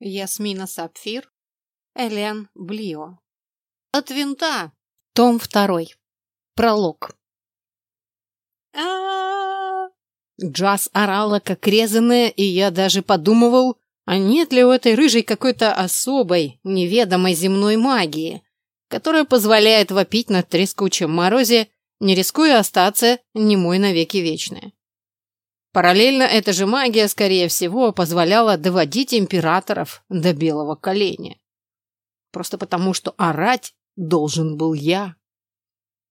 Ясмина Сапфир, Элен Блио. От винта. Том второй. Пролог. а Джаз орала, как резаная, и я даже подумывал, а нет ли у этой рыжей какой-то особой, неведомой земной магии, которая позволяет вопить на трескучем морозе, не рискуя остаться немой навеки вечная. Параллельно эта же магия, скорее всего, позволяла доводить императоров до белого коленя. Просто потому, что орать должен был я.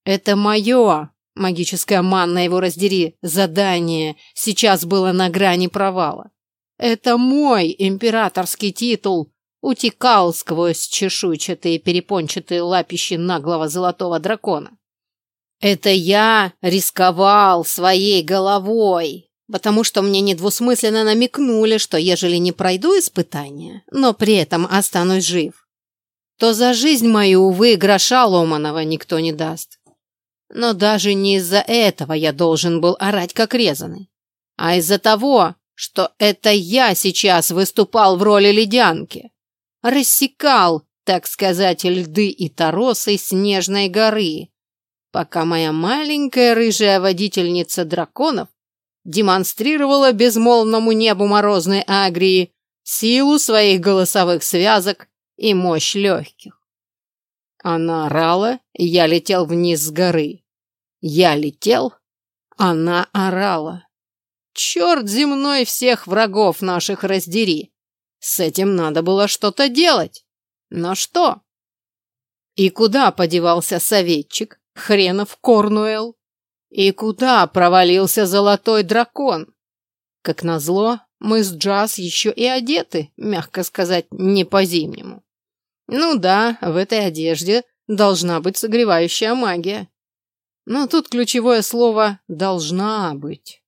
Это мое, магическая манна его раздери, задание сейчас было на грани провала. Это мой императорский титул утекал сквозь чешуйчатые перепончатые лапищи наглого золотого дракона. Это я рисковал своей головой, потому что мне недвусмысленно намекнули, что ежели не пройду испытание, но при этом останусь жив, то за жизнь мою, увы, гроша ломаного никто не даст. Но даже не из-за этого я должен был орать как резаный, а из-за того, что это я сейчас выступал в роли ледянки, рассекал, так сказать, льды и торосы снежной горы, пока моя маленькая рыжая водительница драконов демонстрировала безмолвному небу морозной Агрии силу своих голосовых связок и мощь легких. Она орала, я летел вниз с горы. Я летел, она орала. Черт земной всех врагов наших раздери. С этим надо было что-то делать. Но что? И куда подевался советчик, хренов Корнуэлл? И куда провалился золотой дракон? Как назло, мы с Джаз еще и одеты, мягко сказать, не по-зимнему. Ну да, в этой одежде должна быть согревающая магия. Но тут ключевое слово «должна быть».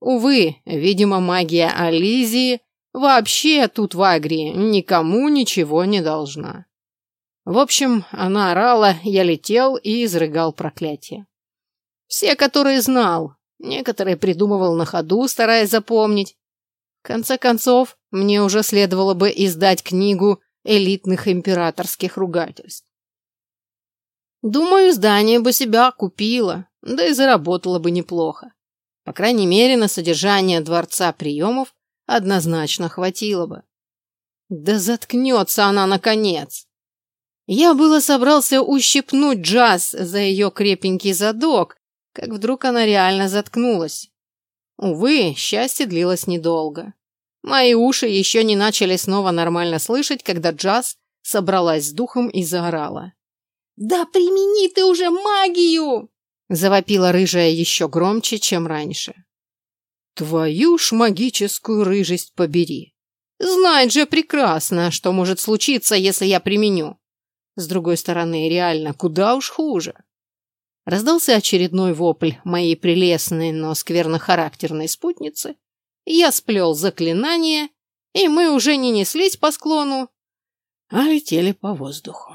Увы, видимо, магия Ализии вообще тут в Агрии никому ничего не должна. В общем, она орала, я летел и изрыгал проклятие. Все, которые знал. Некоторые придумывал на ходу, стараясь запомнить. В конце концов, мне уже следовало бы издать книгу элитных императорских ругательств. Думаю, здание бы себя купило, да и заработало бы неплохо. По крайней мере, на содержание дворца приемов однозначно хватило бы. Да заткнется она, наконец! Я было собрался ущипнуть Джаз за ее крепенький задок, как вдруг она реально заткнулась. Увы, счастье длилось недолго. Мои уши еще не начали снова нормально слышать, когда Джаз собралась с духом и заорала. «Да примени ты уже магию!» Завопила рыжая еще громче, чем раньше. «Твою ж магическую рыжесть побери! Знает же прекрасно, что может случиться, если я применю. С другой стороны, реально, куда уж хуже. Раздался очередной вопль моей прелестной, но сквернохарактерной спутницы. Я сплел заклинание, и мы уже не неслись по склону, а летели по воздуху.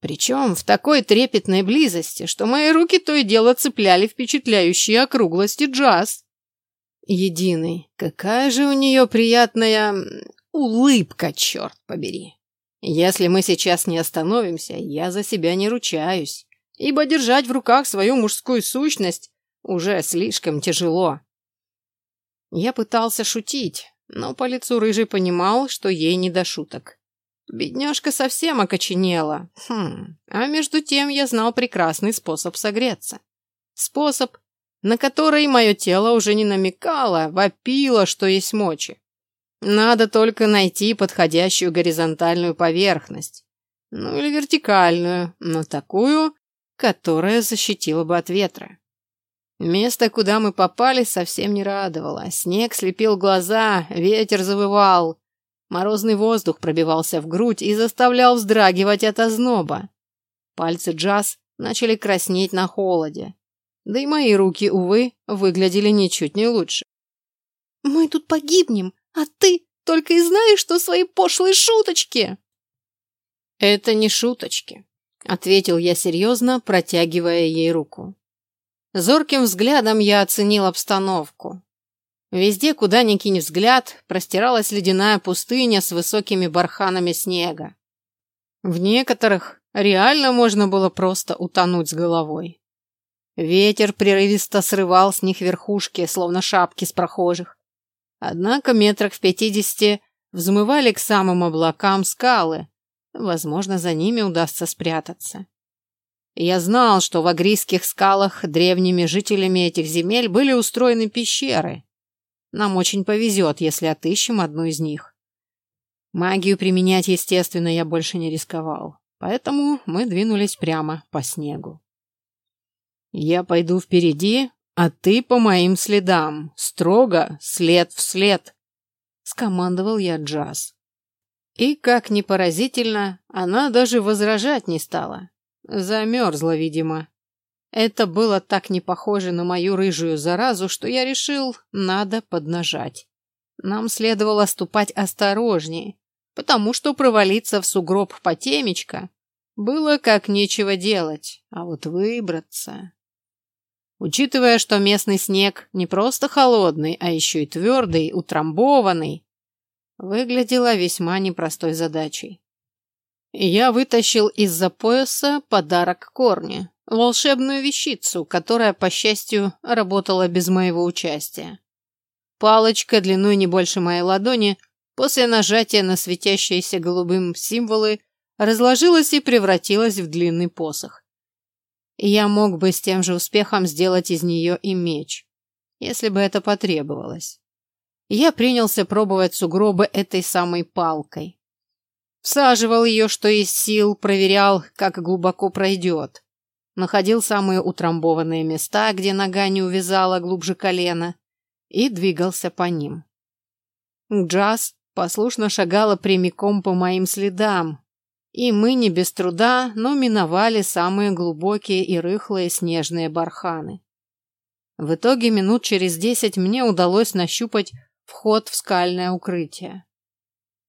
Причем в такой трепетной близости, что мои руки то и дело цепляли впечатляющие округлости джаз. Единый, какая же у нее приятная улыбка, черт побери. Если мы сейчас не остановимся, я за себя не ручаюсь ибо держать в руках свою мужскую сущность уже слишком тяжело. Я пытался шутить, но по лицу рыжий понимал, что ей не до шуток. Бедняжка совсем окоченела. Хм, а между тем я знал прекрасный способ согреться. Способ, на который мое тело уже не намекало, вопило, что есть мочи. Надо только найти подходящую горизонтальную поверхность. Ну или вертикальную, но такую, которая защитила бы от ветра. Место, куда мы попали, совсем не радовало. Снег слепил глаза, ветер завывал. Морозный воздух пробивался в грудь и заставлял вздрагивать от озноба. Пальцы Джаз начали краснеть на холоде. Да и мои руки, увы, выглядели ничуть не лучше. «Мы тут погибнем, а ты только и знаешь, что свои пошлые шуточки!» «Это не шуточки. — ответил я серьезно, протягивая ей руку. Зорким взглядом я оценил обстановку. Везде, куда ни кинь взгляд, простиралась ледяная пустыня с высокими барханами снега. В некоторых реально можно было просто утонуть с головой. Ветер прерывисто срывал с них верхушки, словно шапки с прохожих. Однако метрах в пятидесяти взмывали к самым облакам скалы. Возможно, за ними удастся спрятаться. Я знал, что в агрийских скалах древними жителями этих земель были устроены пещеры. Нам очень повезет, если отыщем одну из них. Магию применять, естественно, я больше не рисковал, поэтому мы двинулись прямо по снегу. Я пойду впереди, а ты по моим следам, строго, след в след, скомандовал я Джаз. И, как ни поразительно, она даже возражать не стала. Замерзла, видимо. Это было так не похоже на мою рыжую заразу, что я решил, надо поднажать. Нам следовало ступать осторожнее, потому что провалиться в сугроб по темечко было как нечего делать, а вот выбраться... Учитывая, что местный снег не просто холодный, а еще и твердый, утрамбованный, выглядела весьма непростой задачей. Я вытащил из-за пояса подарок корни, волшебную вещицу, которая, по счастью, работала без моего участия. Палочка длиной не больше моей ладони, после нажатия на светящиеся голубым символы, разложилась и превратилась в длинный посох я мог бы с тем же успехом сделать из нее и меч, если бы это потребовалось. Я принялся пробовать сугробы этой самой палкой. Всаживал ее, что из сил, проверял, как глубоко пройдет. Находил самые утрамбованные места, где нога не увязала глубже колена, и двигался по ним. Джаз послушно шагала прямиком по моим следам, и мы не без труда, но миновали самые глубокие и рыхлые снежные барханы. В итоге минут через десять мне удалось нащупать вход в скальное укрытие.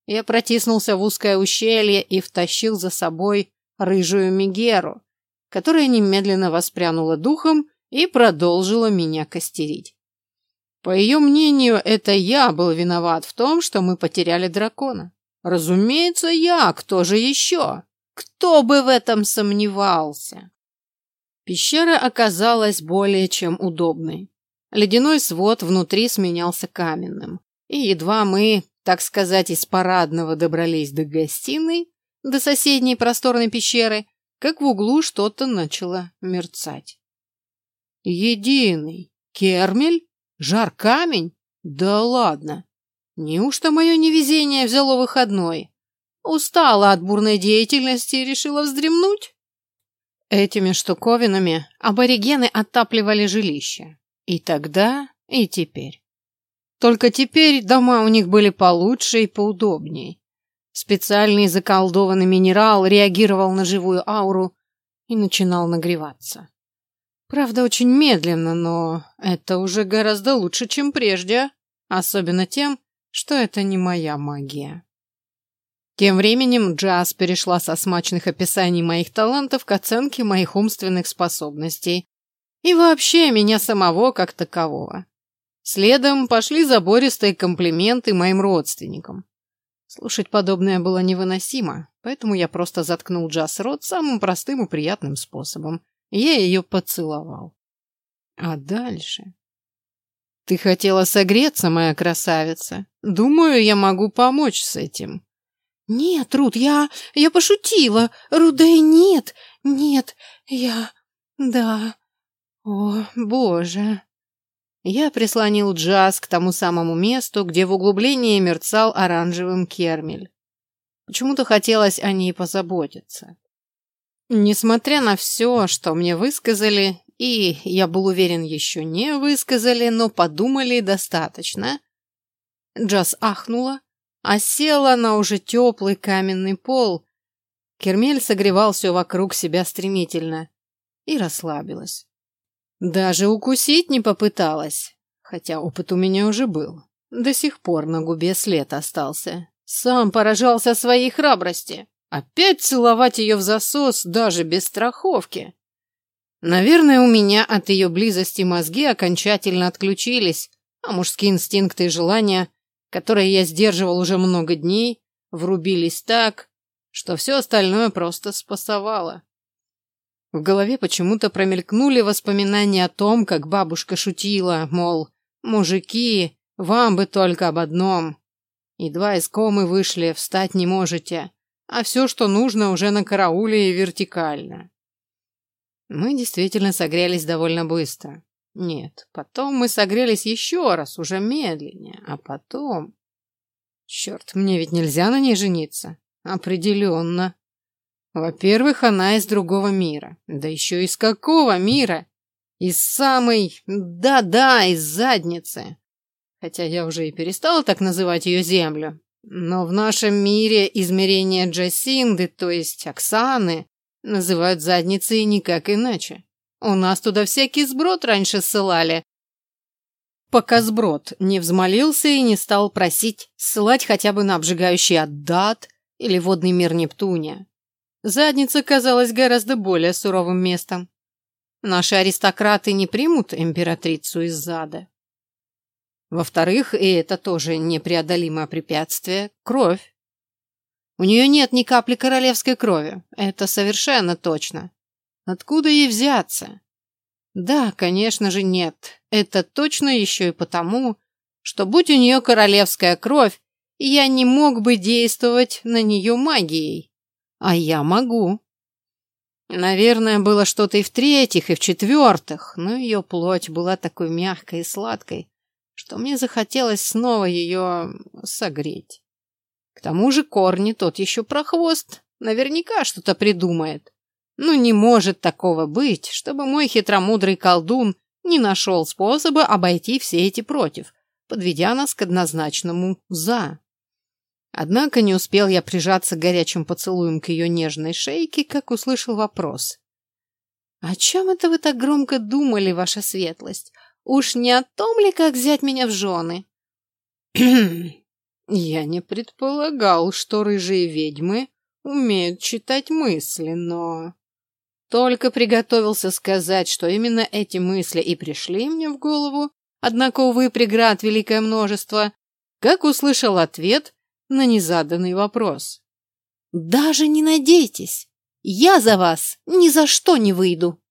Я протиснулся в узкое ущелье и втащил за собой рыжую Мегеру, которая немедленно воспрянула духом и продолжила меня костерить. По ее мнению, это я был виноват в том, что мы потеряли дракона. Разумеется, я. Кто же еще? Кто бы в этом сомневался? Пещера оказалась более чем удобной. Ледяной свод внутри сменялся каменным. И едва мы, так сказать, из парадного добрались до гостиной, до соседней просторной пещеры, как в углу что-то начало мерцать. Единый. Кермель? Жар-камень? Да ладно. Неужто мое невезение взяло выходной? Устала от бурной деятельности и решила вздремнуть? Этими штуковинами аборигены отапливали жилище. И тогда, и теперь. Только теперь дома у них были получше и поудобней. Специальный заколдованный минерал реагировал на живую ауру и начинал нагреваться. Правда, очень медленно, но это уже гораздо лучше, чем прежде. Особенно тем, что это не моя магия. Тем временем Джаз перешла со смачных описаний моих талантов к оценке моих умственных способностей и вообще меня самого как такового. Следом пошли забористые комплименты моим родственникам. Слушать подобное было невыносимо, поэтому я просто заткнул Джаз рот самым простым и приятным способом. Я ее поцеловал. А дальше... Ты хотела согреться, моя красавица. Думаю, я могу помочь с этим. Нет, Руд, я... я пошутила. Рудей, нет, нет, я... да... О, боже... Я прислонил джаз к тому самому месту, где в углублении мерцал оранжевым кермель. Почему-то хотелось о ней позаботиться. Несмотря на все, что мне высказали, и, я был уверен, еще не высказали, но подумали достаточно. Джаз ахнула, а села на уже теплый каменный пол. Кермель согревал все вокруг себя стремительно и расслабилась. Даже укусить не попыталась, хотя опыт у меня уже был. До сих пор на губе след остался. Сам поражался своей храбрости. Опять целовать ее в засос, даже без страховки. Наверное, у меня от ее близости мозги окончательно отключились, а мужские инстинкты и желания, которые я сдерживал уже много дней, врубились так, что все остальное просто спасовало. В голове почему-то промелькнули воспоминания о том, как бабушка шутила, мол, мужики, вам бы только об одном. Едва из комы вышли, встать не можете, а все, что нужно, уже на карауле и вертикально. Мы действительно согрелись довольно быстро. Нет, потом мы согрелись еще раз, уже медленнее, а потом... Черт, мне ведь нельзя на ней жениться. Определенно. Во-первых, она из другого мира. Да еще из какого мира? Из самой... Да-да, из задницы. Хотя я уже и перестала так называть ее землю. Но в нашем мире измерение Джасинды, то есть Оксаны, называют задницей никак иначе. У нас туда всякий сброд раньше ссылали. Пока сброд не взмолился и не стал просить ссылать хотя бы на обжигающий Аддат или водный мир Нептуния. Задница казалась гораздо более суровым местом. Наши аристократы не примут императрицу из зада. Во-вторых, и это тоже непреодолимое препятствие – кровь. У нее нет ни капли королевской крови, это совершенно точно. Откуда ей взяться? Да, конечно же, нет. Это точно еще и потому, что будь у нее королевская кровь, я не мог бы действовать на нее магией. А я могу. Наверное, было что-то и в-третьих, и в-четвертых, но ее плоть была такой мягкой и сладкой, что мне захотелось снова ее согреть. К тому же корни тот еще прохвост, наверняка что-то придумает. Ну, не может такого быть, чтобы мой хитромудрый колдун не нашел способа обойти все эти против, подведя нас к однозначному «за». Однако не успел я прижаться горячим поцелуем к ее нежной шейке, как услышал вопрос. «О чем это вы так громко думали, ваша светлость? Уж не о том ли, как взять меня в жены?» Я не предполагал, что рыжие ведьмы умеют читать мысли, но... Только приготовился сказать, что именно эти мысли и пришли мне в голову, однако, увы, преград великое множество, как услышал ответ на незаданный вопрос. «Даже не надейтесь, я за вас ни за что не выйду!»